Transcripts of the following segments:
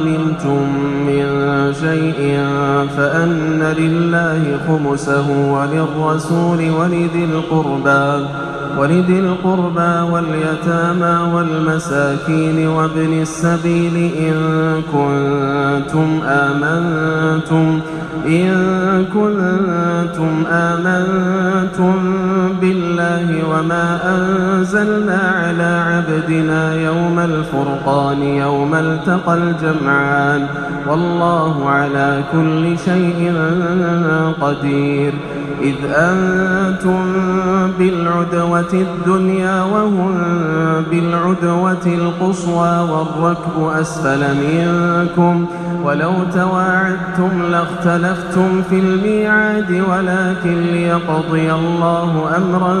غنمتم من شيء فأن لله خمسه وللرسول ولذي القربى ولذي القربى واليتامى والمساكين وابن السبيل إن كنتم آمنتم إن كنتم آمنتم بالله وما أنزلنا على عبدنا يوم الفرقان يوم التقى الجمعان والله على كل شيء قدير إذ أنتم بالعدوة الدنيا وهم بالعدوة القصوى والركب أسفل منكم ولو تواعدتم لاختلفتم في الميعاد ولكن ليقضي الله أمرا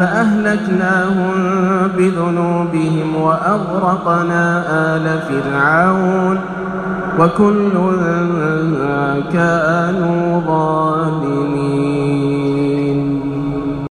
فأهلكناهم بذنوبهم وأغرقنا آل فرعون وكل كانوا ظالمين.